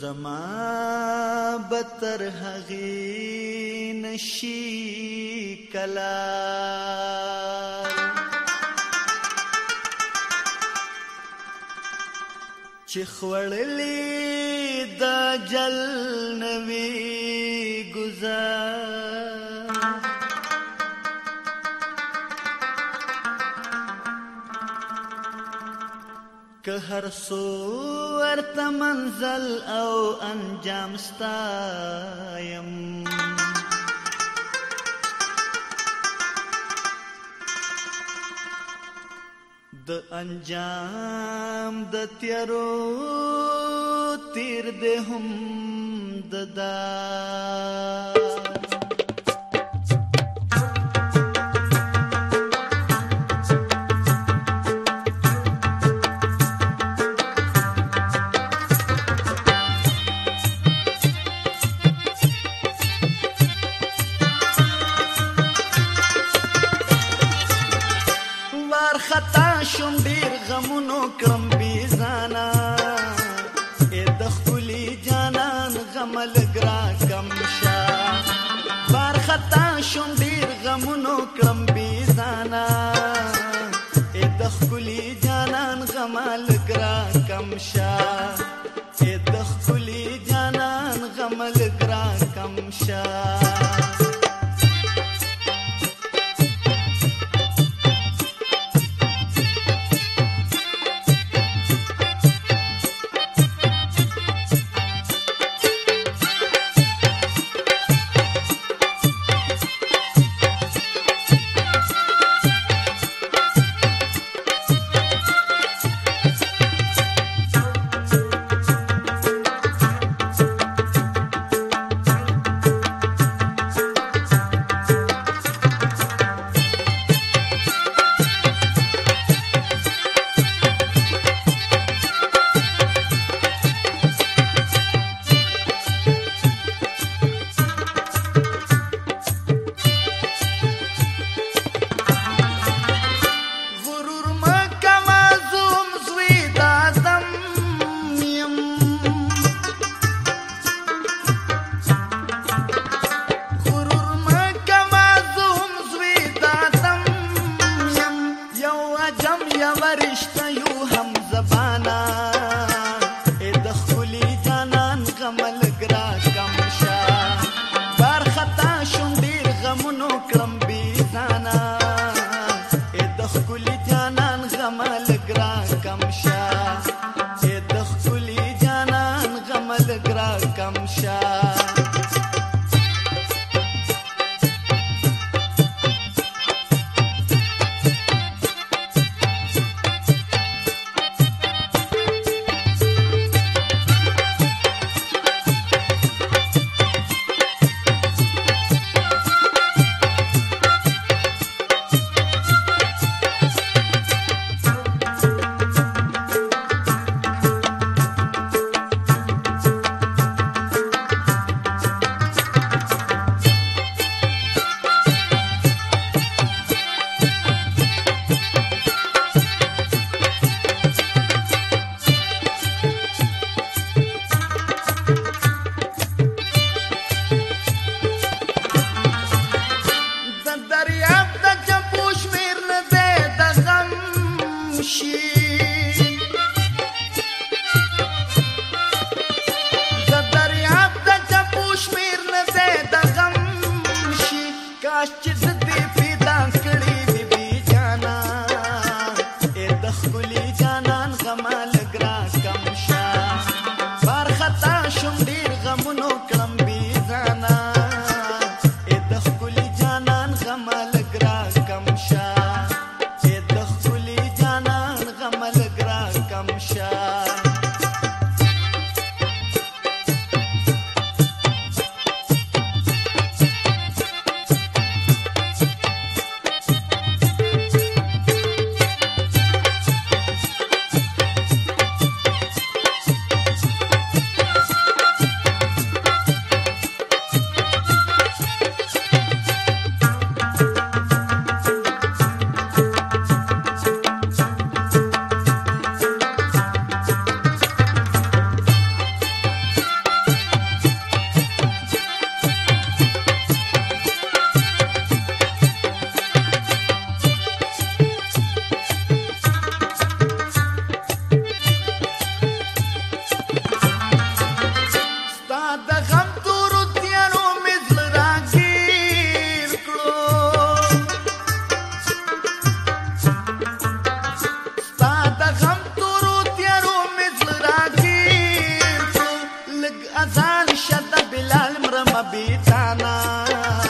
زما بتر هغې نشي کلا چې خوړلې د جل نوي گزار که هر سو ورته منزل او انجام ستایم د انجام د تیرو تیر ده هم ددا غمونو کم بیزانا اے دخلی جانان غم لگرا کم شا بار خطا شم دیر غمونو کم بیزانا اے دخلی جانان غم لگرا کم شا اے دخلی جانان غم لگرا کم شا she ना